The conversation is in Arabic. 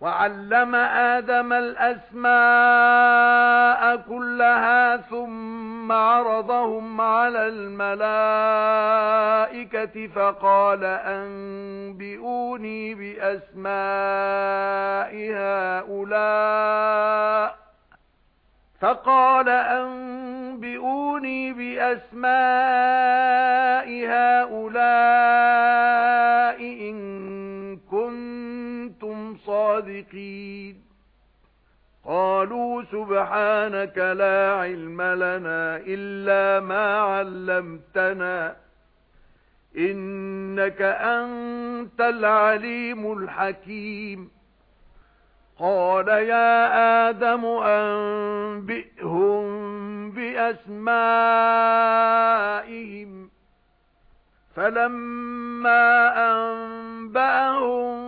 وَعَلَّمَ آدَمَ الْأَسْمَاءَ كُلَّهَا ثُمَّ عَرَضَهُمْ عَلَى الْمَلَائِكَةِ فَقَالَ أَنبِئُونِي بِأَسْمَاءِ هَؤُلَاءِ فَقَالَ أَنبِئُونِي بِأَسْمَاءِ هَؤُلَاءِ صادقين قالوا سبحانك لا علم لنا إلا ما علمتنا إنك أنت العليم الحكيم. قال يا آدم أنبئهم بأسمائهم فلما أنبأهم